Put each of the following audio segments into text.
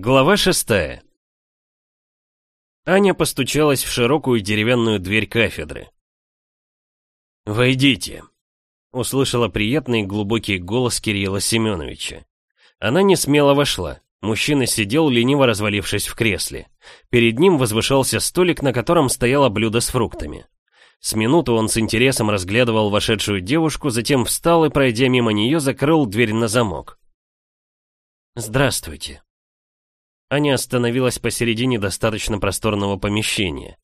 Глава шестая. Аня постучалась в широкую деревянную дверь кафедры. «Войдите», — услышала приятный глубокий голос Кирилла Семеновича. Она не смело вошла. Мужчина сидел, лениво развалившись в кресле. Перед ним возвышался столик, на котором стояло блюдо с фруктами. С минуту он с интересом разглядывал вошедшую девушку, затем встал и, пройдя мимо нее, закрыл дверь на замок. «Здравствуйте», Аня остановилась посередине достаточно просторного помещения.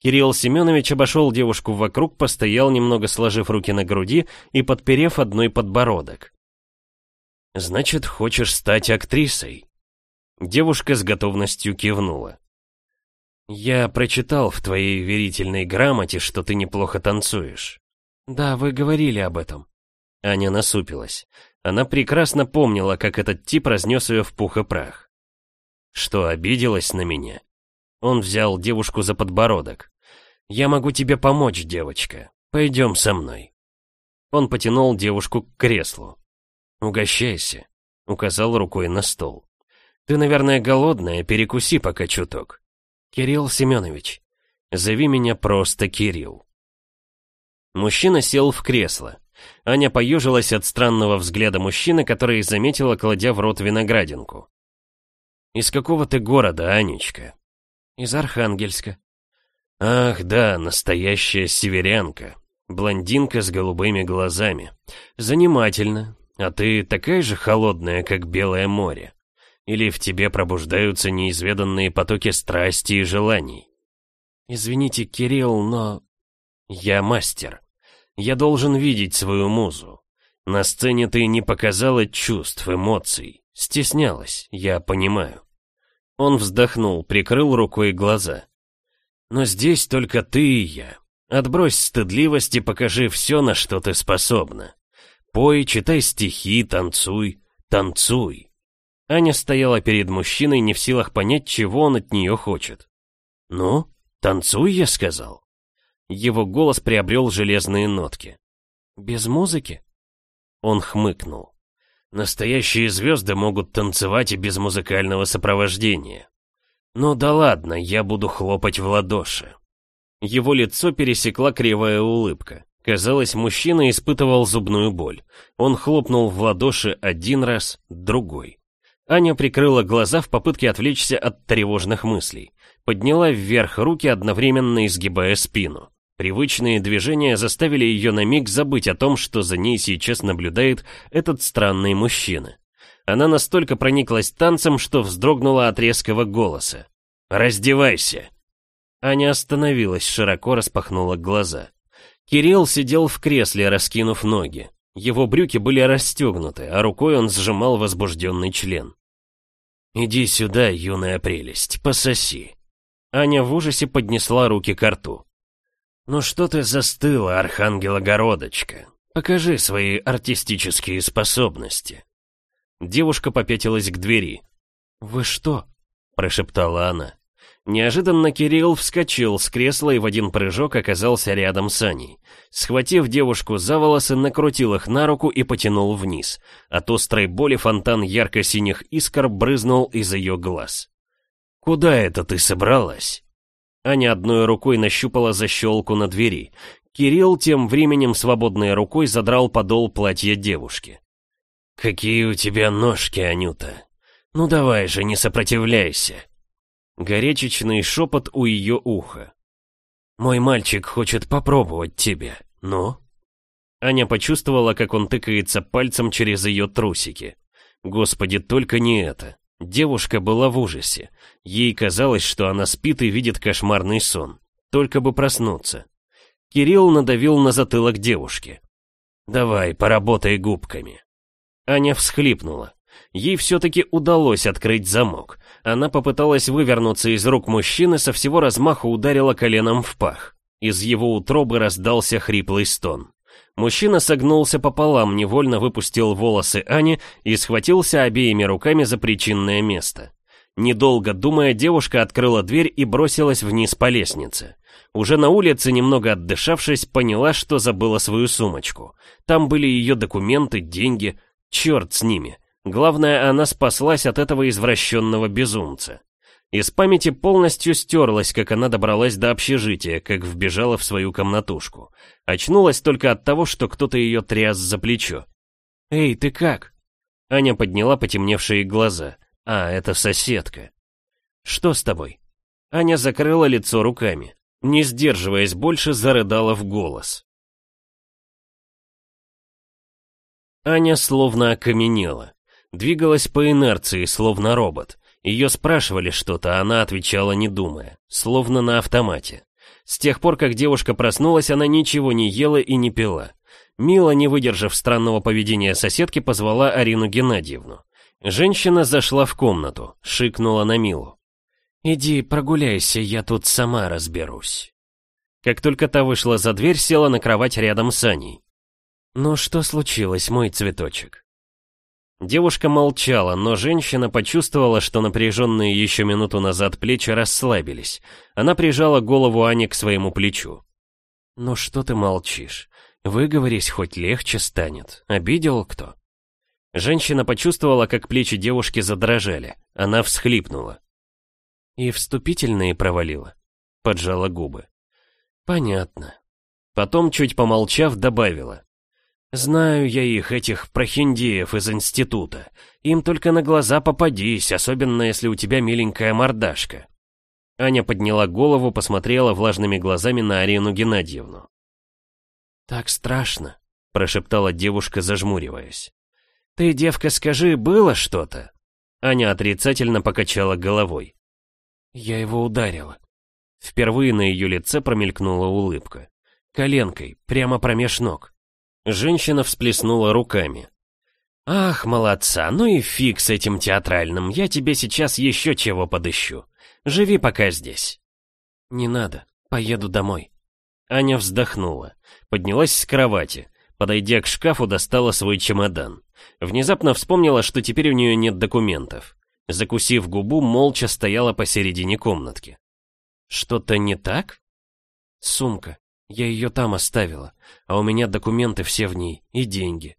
Кирилл Семенович обошел девушку вокруг, постоял немного сложив руки на груди и подперев одной подбородок. «Значит, хочешь стать актрисой?» Девушка с готовностью кивнула. «Я прочитал в твоей верительной грамоте, что ты неплохо танцуешь». «Да, вы говорили об этом». Аня насупилась. Она прекрасно помнила, как этот тип разнес ее в пух и прах. Что, обиделась на меня? Он взял девушку за подбородок. «Я могу тебе помочь, девочка. Пойдем со мной». Он потянул девушку к креслу. «Угощайся», — указал рукой на стол. «Ты, наверное, голодная, перекуси пока чуток». «Кирилл Семенович, зови меня просто Кирилл». Мужчина сел в кресло. Аня поежилась от странного взгляда мужчины, который заметила, кладя в рот виноградинку. «Из какого ты города, Анечка?» «Из Архангельска». «Ах, да, настоящая северянка. Блондинка с голубыми глазами. Занимательно. А ты такая же холодная, как Белое море? Или в тебе пробуждаются неизведанные потоки страсти и желаний?» «Извините, Кирилл, но...» «Я мастер. Я должен видеть свою музу. На сцене ты не показала чувств, эмоций. Стеснялась, я понимаю. Он вздохнул, прикрыл рукой глаза. Но здесь только ты и я. Отбрось стыдливость и покажи все, на что ты способна. Пой, читай стихи, танцуй, танцуй. Аня стояла перед мужчиной, не в силах понять, чего он от нее хочет. «Ну, танцуй», — я сказал. Его голос приобрел железные нотки. «Без музыки?» Он хмыкнул. Настоящие звезды могут танцевать и без музыкального сопровождения. Ну да ладно, я буду хлопать в ладоши. Его лицо пересекла кривая улыбка. Казалось, мужчина испытывал зубную боль. Он хлопнул в ладоши один раз, другой. Аня прикрыла глаза в попытке отвлечься от тревожных мыслей. Подняла вверх руки, одновременно изгибая спину. Привычные движения заставили ее на миг забыть о том, что за ней сейчас наблюдает этот странный мужчина. Она настолько прониклась танцем, что вздрогнула от резкого голоса. «Раздевайся!» Аня остановилась, широко распахнула глаза. Кирилл сидел в кресле, раскинув ноги. Его брюки были расстегнуты, а рукой он сжимал возбужденный член. «Иди сюда, юная прелесть, пососи». Аня в ужасе поднесла руки к рту. «Ну что ты застыла, Архангел-Огородочка? Покажи свои артистические способности». Девушка попятилась к двери. «Вы что?» – прошептала она. Неожиданно Кирилл вскочил с кресла и в один прыжок оказался рядом с Аней. Схватив девушку за волосы, накрутил их на руку и потянул вниз. От острой боли фонтан ярко-синих искр брызнул из ее глаз. «Куда это ты собралась?» Аня одной рукой нащупала защелку на двери. Кирилл тем временем свободной рукой задрал подол платья девушки. «Какие у тебя ножки, Анюта! Ну давай же, не сопротивляйся!» Горячечный шепот у ее уха. «Мой мальчик хочет попробовать тебя, ну?» Аня почувствовала, как он тыкается пальцем через ее трусики. Господи, только не это. Девушка была в ужасе. Ей казалось, что она спит и видит кошмарный сон. Только бы проснуться. Кирилл надавил на затылок девушки. «Давай, поработай губками». Аня всхлипнула. Ей все-таки удалось открыть замок. Она попыталась вывернуться из рук мужчины, со всего размаха ударила коленом в пах. Из его утробы раздался хриплый стон. Мужчина согнулся пополам, невольно выпустил волосы Ани и схватился обеими руками за причинное место. Недолго думая, девушка открыла дверь и бросилась вниз по лестнице. Уже на улице, немного отдышавшись, поняла, что забыла свою сумочку. Там были ее документы, деньги. Черт с ними. Главное, она спаслась от этого извращенного безумца. Из памяти полностью стерлась, как она добралась до общежития, как вбежала в свою комнатушку. Очнулась только от того, что кто-то ее тряс за плечо. «Эй, ты как?» Аня подняла потемневшие глаза. «А, это соседка». «Что с тобой?» Аня закрыла лицо руками. Не сдерживаясь больше, зарыдала в голос. Аня словно окаменела. Двигалась по инерции, словно робот. Ее спрашивали что-то, она отвечала не думая, словно на автомате. С тех пор, как девушка проснулась, она ничего не ела и не пила. Мила, не выдержав странного поведения соседки, позвала Арину Геннадьевну. Женщина зашла в комнату, шикнула на Милу. «Иди прогуляйся, я тут сама разберусь». Как только та вышла за дверь, села на кровать рядом с Аней. «Ну что случилось, мой цветочек?» Девушка молчала, но женщина почувствовала, что напряженные еще минуту назад плечи расслабились. Она прижала голову Ани к своему плечу. «Ну что ты молчишь? Выговорись, хоть легче станет. Обидел кто?» Женщина почувствовала, как плечи девушки задрожали. Она всхлипнула. «И вступительные провалила?» Поджала губы. «Понятно». Потом, чуть помолчав, добавила. Знаю я их, этих прохиндеев из института. Им только на глаза попадись, особенно если у тебя миленькая мордашка. Аня подняла голову, посмотрела влажными глазами на Арину Геннадьевну. «Так страшно», — прошептала девушка, зажмуриваясь. «Ты, девка, скажи, было что-то?» Аня отрицательно покачала головой. «Я его ударила». Впервые на ее лице промелькнула улыбка. Коленкой, прямо промеж ног. Женщина всплеснула руками. «Ах, молодца, ну и фиг с этим театральным, я тебе сейчас еще чего подыщу. Живи пока здесь». «Не надо, поеду домой». Аня вздохнула, поднялась с кровати, подойдя к шкафу, достала свой чемодан. Внезапно вспомнила, что теперь у нее нет документов. Закусив губу, молча стояла посередине комнатки. «Что-то не так?» «Сумка. Я ее там оставила, а у меня документы все в ней и деньги.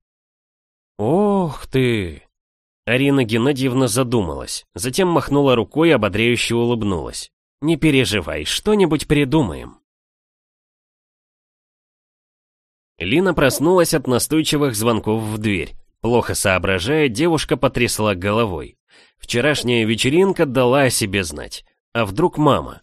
Ох ты! Арина Геннадьевна задумалась, затем махнула рукой и ободряюще улыбнулась. Не переживай, что-нибудь придумаем. Лина проснулась от настойчивых звонков в дверь. Плохо соображая, девушка потрясла головой. Вчерашняя вечеринка дала о себе знать. А вдруг мама?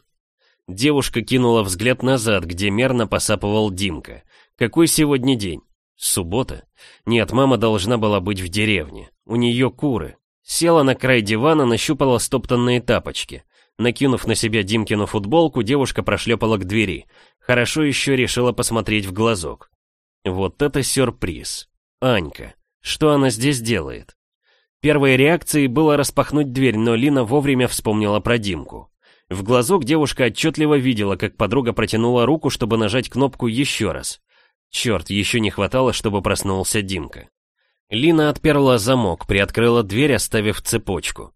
Девушка кинула взгляд назад, где мерно посапывал Димка. Какой сегодня день? Суббота? Нет, мама должна была быть в деревне. У нее куры. Села на край дивана, нащупала стоптанные тапочки. Накинув на себя Димкину футболку, девушка прошлепала к двери. Хорошо еще решила посмотреть в глазок. Вот это сюрприз. Анька. Что она здесь делает? Первой реакцией было распахнуть дверь, но Лина вовремя вспомнила про Димку. В глазок девушка отчетливо видела, как подруга протянула руку, чтобы нажать кнопку еще раз. Черт, еще не хватало, чтобы проснулся Димка. Лина отперла замок, приоткрыла дверь, оставив цепочку.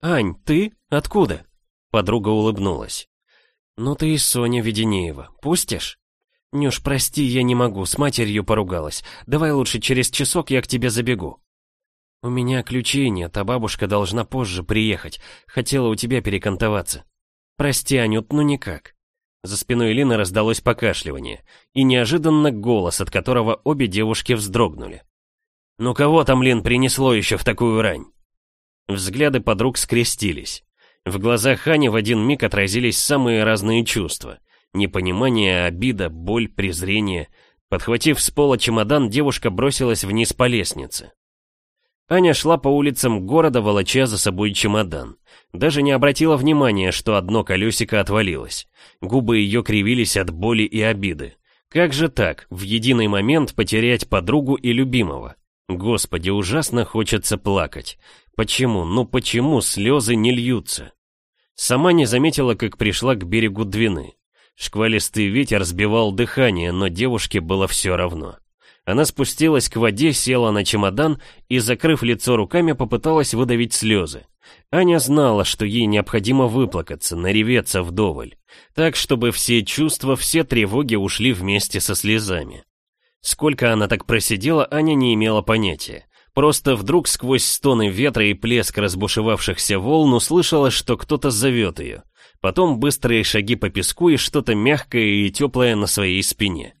«Ань, ты? Откуда?» Подруга улыбнулась. «Ну ты и Соня Веденеева. Пустишь?» «Нюш, прости, я не могу, с матерью поругалась. Давай лучше через часок я к тебе забегу». «У меня ключей нет, а бабушка должна позже приехать. Хотела у тебя перекантоваться». «Прости, Анют, ну никак». За спиной Лины раздалось покашливание, и неожиданно голос, от которого обе девушки вздрогнули. «Ну кого там, Лин, принесло еще в такую рань?» Взгляды подруг скрестились. В глазах Хани в один миг отразились самые разные чувства. Непонимание, обида, боль, презрение. Подхватив с пола чемодан, девушка бросилась вниз по лестнице. Аня шла по улицам города, волоча за собой чемодан. Даже не обратила внимания, что одно колесико отвалилось. Губы ее кривились от боли и обиды. Как же так, в единый момент потерять подругу и любимого? Господи, ужасно хочется плакать. Почему, ну почему слезы не льются? Сама не заметила, как пришла к берегу Двины. Шквалистый ветер сбивал дыхание, но девушке было все равно. Она спустилась к воде, села на чемодан и, закрыв лицо руками, попыталась выдавить слезы. Аня знала, что ей необходимо выплакаться, нареветься вдоволь, так, чтобы все чувства, все тревоги ушли вместе со слезами. Сколько она так просидела, Аня не имела понятия. Просто вдруг сквозь стоны ветра и плеск разбушевавшихся волн услышала, что кто-то зовет ее. Потом быстрые шаги по песку и что-то мягкое и теплое на своей спине.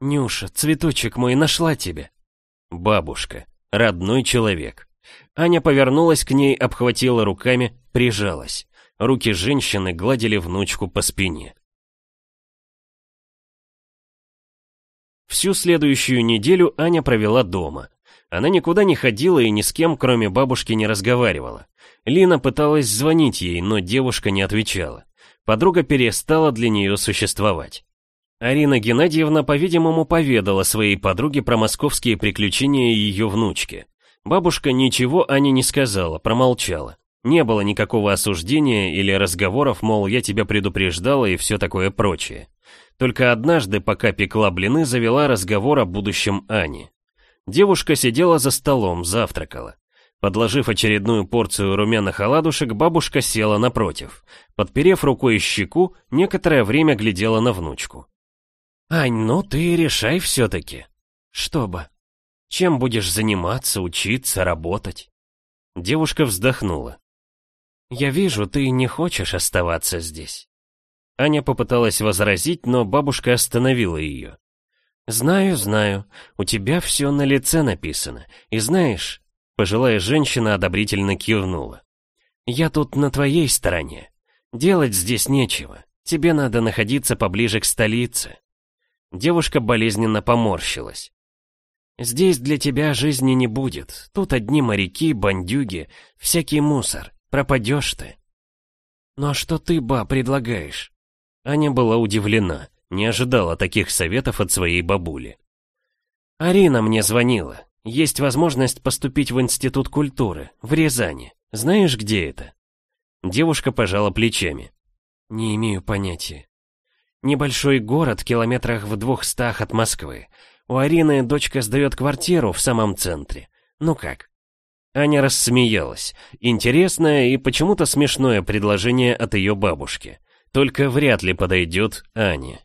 «Нюша, цветочек мой, нашла тебя!» Бабушка, родной человек. Аня повернулась к ней, обхватила руками, прижалась. Руки женщины гладили внучку по спине. Всю следующую неделю Аня провела дома. Она никуда не ходила и ни с кем, кроме бабушки, не разговаривала. Лина пыталась звонить ей, но девушка не отвечала. Подруга перестала для нее существовать. Арина Геннадьевна, по-видимому, поведала своей подруге про московские приключения ее внучки. Бабушка ничего Ане не сказала, промолчала. Не было никакого осуждения или разговоров, мол, я тебя предупреждала и все такое прочее. Только однажды, пока пекла блины, завела разговор о будущем Ани. Девушка сидела за столом, завтракала. Подложив очередную порцию румяных оладушек, бабушка села напротив. Подперев рукой щеку, некоторое время глядела на внучку. «Ань, ну ты решай все-таки. Что бы? Чем будешь заниматься, учиться, работать?» Девушка вздохнула. «Я вижу, ты не хочешь оставаться здесь». Аня попыталась возразить, но бабушка остановила ее. «Знаю, знаю, у тебя все на лице написано. И знаешь...» Пожилая женщина одобрительно кивнула. «Я тут на твоей стороне. Делать здесь нечего. Тебе надо находиться поближе к столице». Девушка болезненно поморщилась. «Здесь для тебя жизни не будет. Тут одни моряки, бандюги, всякий мусор. Пропадешь ты». «Ну а что ты, ба, предлагаешь?» Аня была удивлена, не ожидала таких советов от своей бабули. «Арина мне звонила. Есть возможность поступить в Институт культуры, в Рязани. Знаешь, где это?» Девушка пожала плечами. «Не имею понятия. Небольшой город, километрах в двухстах от Москвы. У Арины дочка сдает квартиру в самом центре. Ну как?» Аня рассмеялась. Интересное и почему-то смешное предложение от ее бабушки. Только вряд ли подойдет Ане.